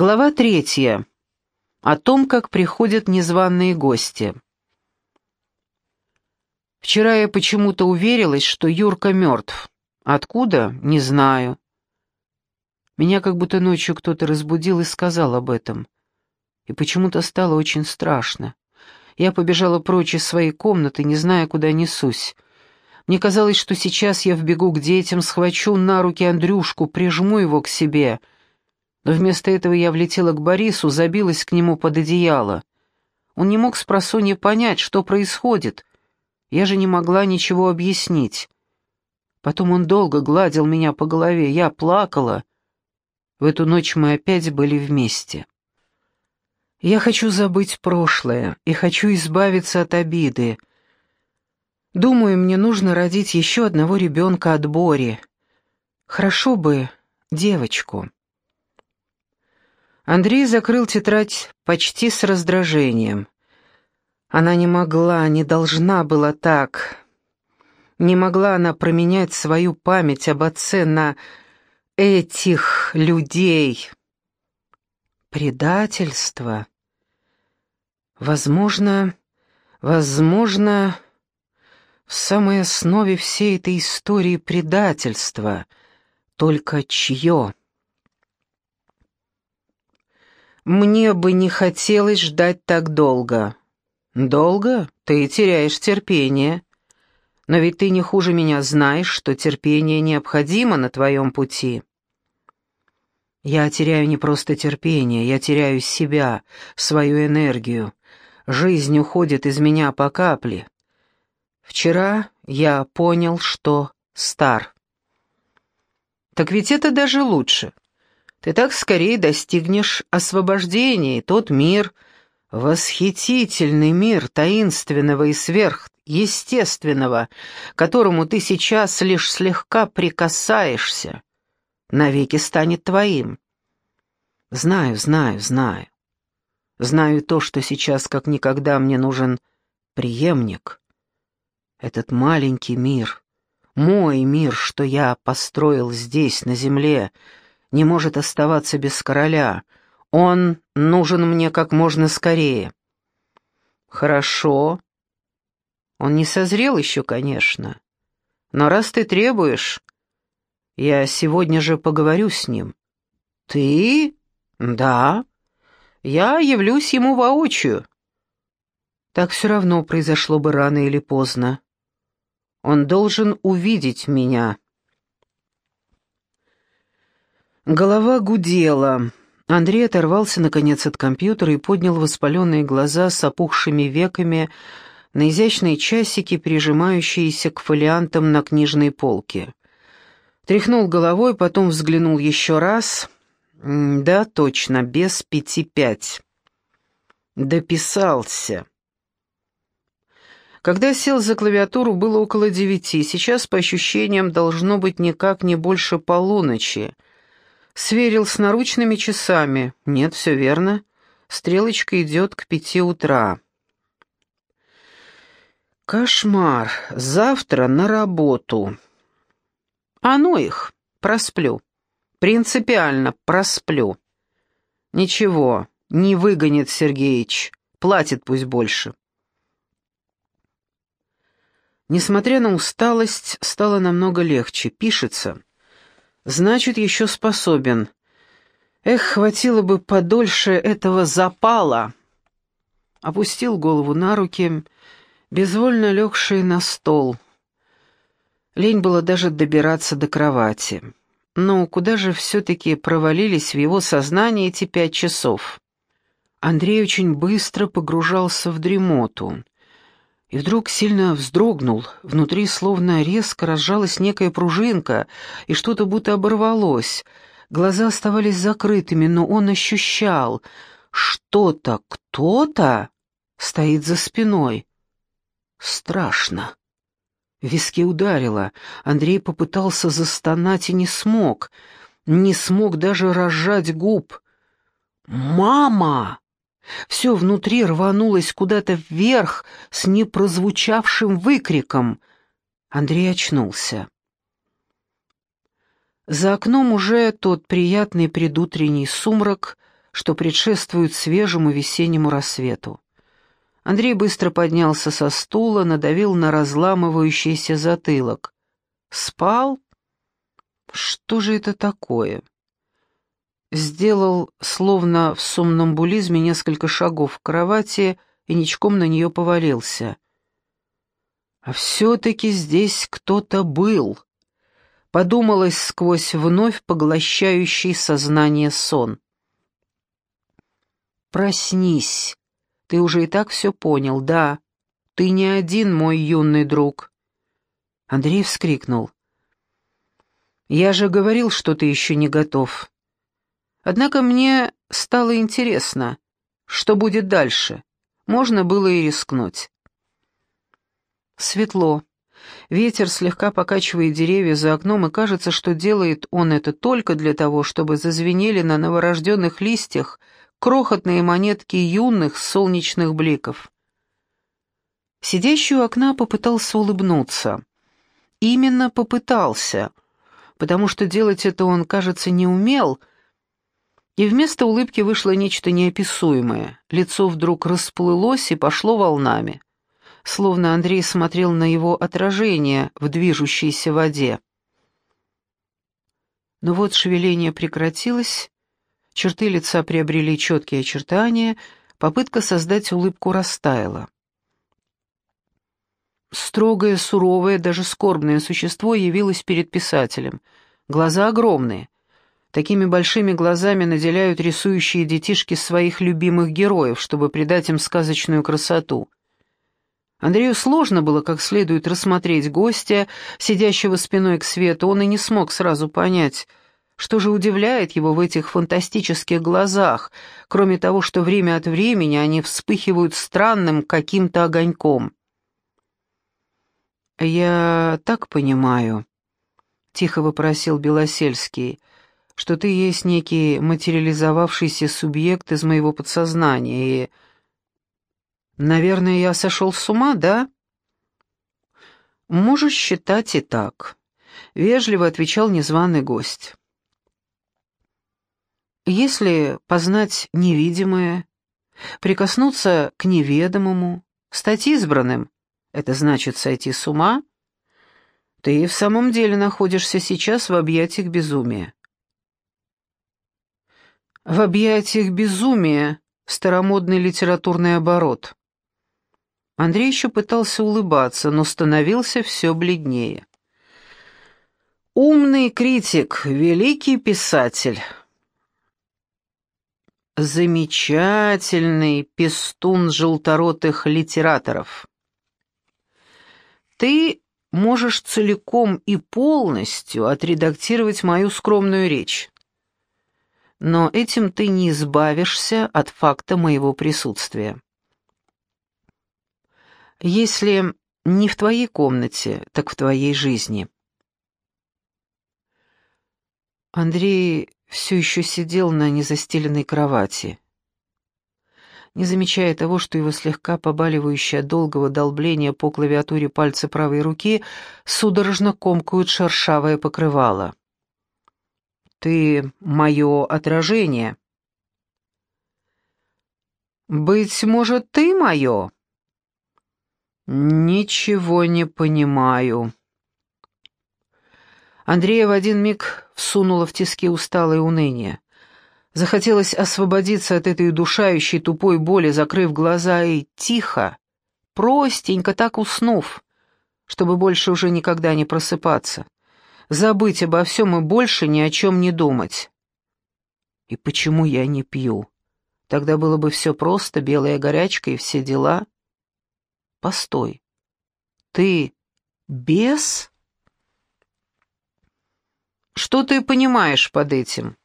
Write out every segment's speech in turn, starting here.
Глава третья. О том, как приходят незваные гости. Вчера я почему-то уверилась, что Юрка мертв. Откуда? Не знаю. Меня как будто ночью кто-то разбудил и сказал об этом. И почему-то стало очень страшно. Я побежала прочь из своей комнаты, не зная, куда несусь. Мне казалось, что сейчас я вбегу к детям, схвачу на руки Андрюшку, прижму его к себе. Но вместо этого я влетела к Борису, забилась к нему под одеяло. Он не мог с просонья понять, что происходит. Я же не могла ничего объяснить. Потом он долго гладил меня по голове, я плакала. В эту ночь мы опять были вместе. Я хочу забыть прошлое и хочу избавиться от обиды. Думаю, мне нужно родить еще одного ребенка от Бори. Хорошо бы девочку. Андрей закрыл тетрадь почти с раздражением. Она не могла, не должна была так. Не могла она променять свою память об отце на этих людей. Предательство. Возможно, возможно, в самой основе всей этой истории предательство. Только чье? Мне бы не хотелось ждать так долго. Долго? Ты теряешь терпение. Но ведь ты не хуже меня знаешь, что терпение необходимо на твоем пути. Я теряю не просто терпение, я теряю себя, свою энергию. Жизнь уходит из меня по капле. Вчера я понял, что стар. Так ведь это даже лучше. Ты так скорее достигнешь освобождения, тот мир, восхитительный мир таинственного и сверх естественного, которому ты сейчас лишь слегка прикасаешься, навеки станет твоим. Знаю, знаю, знаю. Знаю то, что сейчас как никогда мне нужен преемник. Этот маленький мир, мой мир, что я построил здесь, на земле, не может оставаться без короля. Он нужен мне как можно скорее. Хорошо, он не созрел еще, конечно. Но раз ты требуешь, я сегодня же поговорю с ним. Ты? Да. Я явлюсь ему воочию. Так все равно произошло бы рано или поздно. Он должен увидеть меня. Голова гудела. Андрей оторвался, наконец, от компьютера и поднял воспаленные глаза с опухшими веками, на изящные часики, прижимающиеся к фолиантам на книжной полке. Тряхнул головой, потом взглянул еще раз. Да, точно, без пяти пять. Дописался. Когда сел за клавиатуру, было около девяти, сейчас, по ощущениям, должно быть никак не больше полуночи. Сверил с наручными часами. Нет, все верно. Стрелочка идет к пяти утра. Кошмар. Завтра на работу. А ну их, просплю. Принципиально просплю. Ничего, не выгонит Сергеич. Платит пусть больше. Несмотря на усталость, стало намного легче. Пишется. Значит, еще способен. Эх, хватило бы подольше этого запала. Опустил голову на руки безвольно легшие на стол. Лень было даже добираться до кровати. Но куда же все-таки провалились в его сознание эти пять часов? Андрей очень быстро погружался в дремоту. И вдруг сильно вздрогнул, внутри словно резко разжалась некая пружинка, и что-то будто оборвалось. Глаза оставались закрытыми, но он ощущал, что-то, кто-то стоит за спиной. Страшно. Виски ударило. Андрей попытался застонать и не смог. Не смог даже разжать губ. «Мама!» Все внутри рванулось куда-то вверх с непрозвучавшим выкриком. Андрей очнулся. За окном уже тот приятный предутренний сумрак, что предшествует свежему весеннему рассвету. Андрей быстро поднялся со стула, надавил на разламывающийся затылок. Спал? Что же это такое? Сделал, словно в сомнамбулизме, несколько шагов к кровати и ничком на нее повалился. А все-таки здесь кто-то был. Подумалось сквозь вновь поглощающий сознание сон. «Проснись. Ты уже и так все понял, да. Ты не один, мой юный друг». Андрей вскрикнул. «Я же говорил, что ты еще не готов. Однако мне стало интересно, что будет дальше. Можно было и рискнуть». Светло. Ветер слегка покачивает деревья за окном, и кажется, что делает он это только для того, чтобы зазвенели на новорожденных листьях крохотные монетки юных солнечных бликов. Сидящий у окна попытался улыбнуться. Именно попытался, потому что делать это он, кажется, не умел, и вместо улыбки вышло нечто неописуемое. Лицо вдруг расплылось и пошло волнами, словно Андрей смотрел на его отражение в движущейся воде. Но вот шевеление прекратилось, черты лица приобрели четкие очертания, попытка создать улыбку растаяла. Строгое, суровое, даже скорбное существо явилось перед писателем. Глаза огромные. Такими большими глазами наделяют рисующие детишки своих любимых героев, чтобы придать им сказочную красоту. Андрею сложно было как следует рассмотреть гостя, сидящего спиной к свету, он и не смог сразу понять — что же удивляет его в этих фантастических глазах, кроме того, что время от времени они вспыхивают странным каким-то огоньком? «Я так понимаю», — тихо вопросил Белосельский, «что ты есть некий материализовавшийся субъект из моего подсознания, и...» «Наверное, я сошел с ума, да?» «Можешь считать и так», — вежливо отвечал незваный гость. Если познать невидимое, прикоснуться к неведомому, стать избранным, это значит сойти с ума, ты в самом деле находишься сейчас в объятиях безумия. В объятиях безумия старомодный литературный оборот. Андрей еще пытался улыбаться, но становился все бледнее. Умный критик, великий писатель замечательный пестун желторотых литераторов. Ты можешь целиком и полностью отредактировать мою скромную речь. Но этим ты не избавишься от факта моего присутствия. Если не в твоей комнате, так в твоей жизни. Андрей все еще сидел на незастеленной кровати. Не замечая того, что его слегка побаливающее долгого долбления по клавиатуре пальцы правой руки судорожно комкают шершавое покрывало. «Ты мое отражение». «Быть может, ты мое?» «Ничего не понимаю», Андрея в один миг всунуло в тиски усталое уныние. Захотелось освободиться от этой удушающей тупой боли, закрыв глаза и тихо, простенько так уснув, чтобы больше уже никогда не просыпаться, забыть обо всем и больше ни о чем не думать. И почему я не пью? Тогда было бы все просто, белая горячка и все дела. Постой. Ты бес? Что ты понимаешь под этим?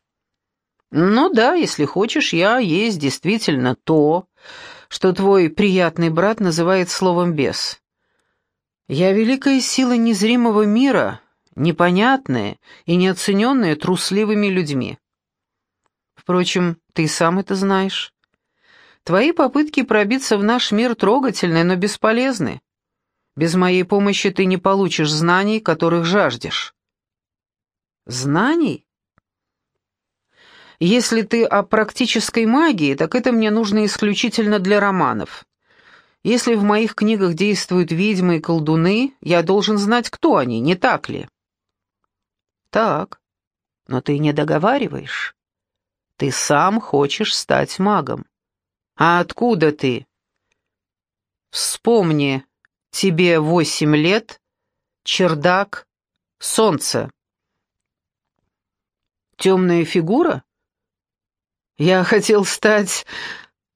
Ну да, если хочешь, я есть действительно то, что твой приятный брат называет словом «бес». Я великая сила незримого мира, непонятная и неоцененная трусливыми людьми. Впрочем, ты сам это знаешь. Твои попытки пробиться в наш мир трогательны, но бесполезны. Без моей помощи ты не получишь знаний, которых жаждешь. Знаний? Если ты о практической магии, так это мне нужно исключительно для романов. Если в моих книгах действуют ведьмы и колдуны, я должен знать, кто они, не так ли? Так, но ты не договариваешь. Ты сам хочешь стать магом. А откуда ты? Вспомни, тебе восемь лет, чердак, солнце. Темная фигура? Я хотел стать...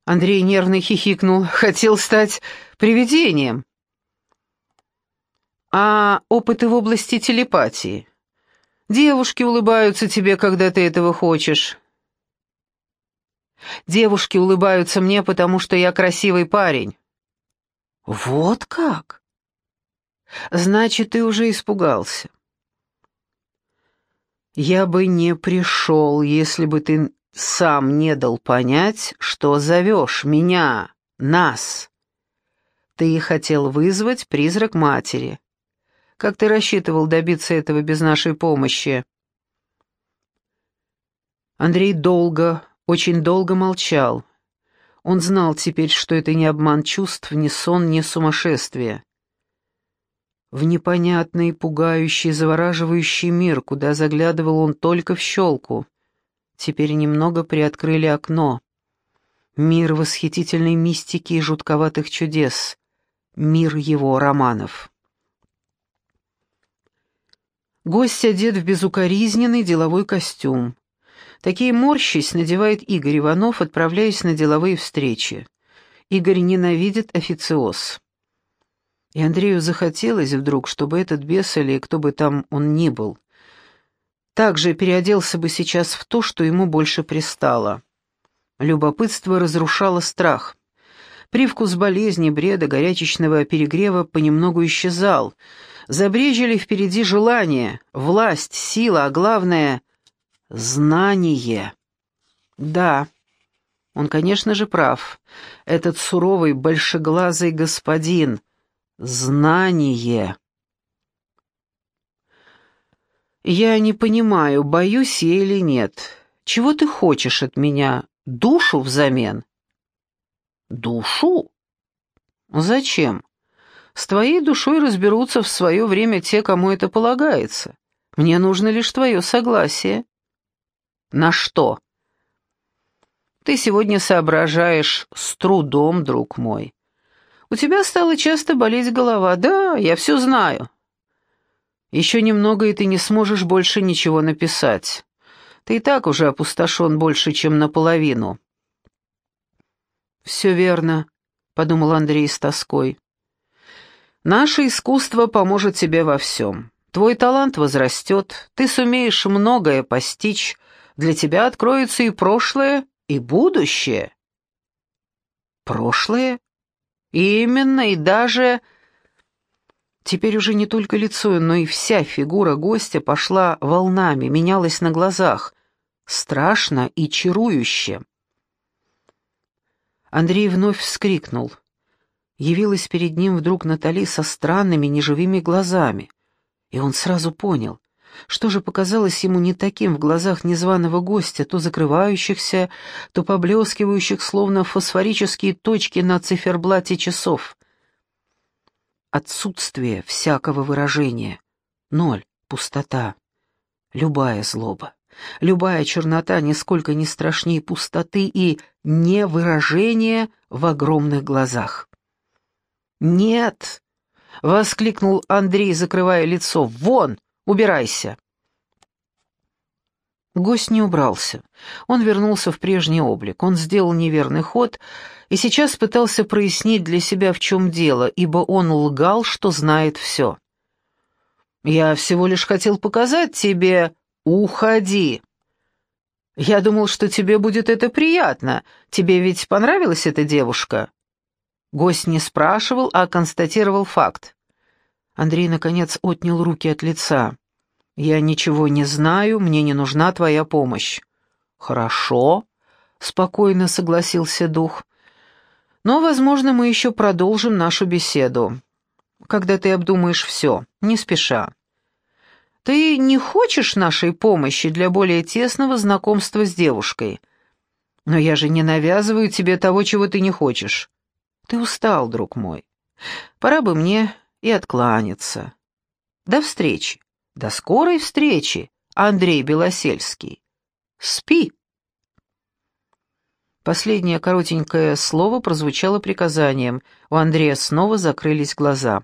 Андрей нервно хихикнул. Хотел стать привидением. А опыты в области телепатии? Девушки улыбаются тебе, когда ты этого хочешь. Девушки улыбаются мне, потому что я красивый парень. Вот как? Значит, ты уже испугался. Я бы не пришел, если бы ты сам не дал понять, что зовешь меня, нас. Ты хотел вызвать призрак матери. Как ты рассчитывал добиться этого без нашей помощи?» Андрей долго, очень долго молчал. Он знал теперь, что это не обман чувств, не сон, не сумасшествие. В непонятный, пугающий, завораживающий мир, куда заглядывал он только в щелку. Теперь немного приоткрыли окно. Мир восхитительной мистики и жутковатых чудес. Мир его романов. Гость одет в безукоризненный деловой костюм. Такие морщись надевает Игорь Иванов, отправляясь на деловые встречи. Игорь ненавидит официоз. И Андрею захотелось вдруг, чтобы этот бес или кто бы там он ни был, также переоделся бы сейчас в то, что ему больше пристало. Любопытство разрушало страх. Привкус болезни, бреда, горячечного перегрева понемногу исчезал — Забрежили впереди желание, власть, сила, а главное — знание. Да, он, конечно же, прав. Этот суровый, большеглазый господин. Знание. Я не понимаю, боюсь я или нет. Чего ты хочешь от меня? Душу взамен? Душу? Зачем? С твоей душой разберутся в свое время те, кому это полагается. Мне нужно лишь твое согласие». «На что?» «Ты сегодня соображаешь с трудом, друг мой. У тебя стала часто болеть голова. Да, я все знаю. Еще немного, и ты не сможешь больше ничего написать. Ты и так уже опустошен больше, чем наполовину». «Все верно», — подумал Андрей с тоской. Наше искусство поможет тебе во всем. Твой талант возрастет, ты сумеешь многое постичь, для тебя откроется и прошлое, и будущее. Прошлое? Именно, и даже... Теперь уже не только лицо, но и вся фигура гостя пошла волнами, менялась на глазах. Страшно и чарующе. Андрей вновь вскрикнул — явилась перед ним вдруг Натали со странными неживыми глазами. И он сразу понял, что же показалось ему не таким в глазах незваного гостя, то закрывающихся, то поблескивающих, словно фосфорические точки на циферблате часов. Отсутствие всякого выражения. Ноль, пустота. Любая злоба. Любая чернота нисколько не страшнее пустоты и невыражения в огромных глазах. «Нет!» — воскликнул Андрей, закрывая лицо. «Вон! Убирайся!» Гость не убрался. Он вернулся в прежний облик. Он сделал неверный ход и сейчас пытался прояснить для себя, в чем дело, ибо он лгал, что знает все. «Я всего лишь хотел показать тебе... Уходи!» «Я думал, что тебе будет это приятно. Тебе ведь понравилась эта девушка?» Гость не спрашивал, а констатировал факт. Андрей, наконец, отнял руки от лица. «Я ничего не знаю, мне не нужна твоя помощь». «Хорошо», — спокойно согласился дух. «Но, возможно, мы еще продолжим нашу беседу. Когда ты обдумаешь все, не спеша. Ты не хочешь нашей помощи для более тесного знакомства с девушкой? Но я же не навязываю тебе того, чего ты не хочешь. Ты устал, друг мой. Пора бы мне и откланяться. До встречи. До скорой встречи, Андрей Белосельский. Спи. Последнее коротенькое слово прозвучало приказанием. У Андрея снова закрылись глаза.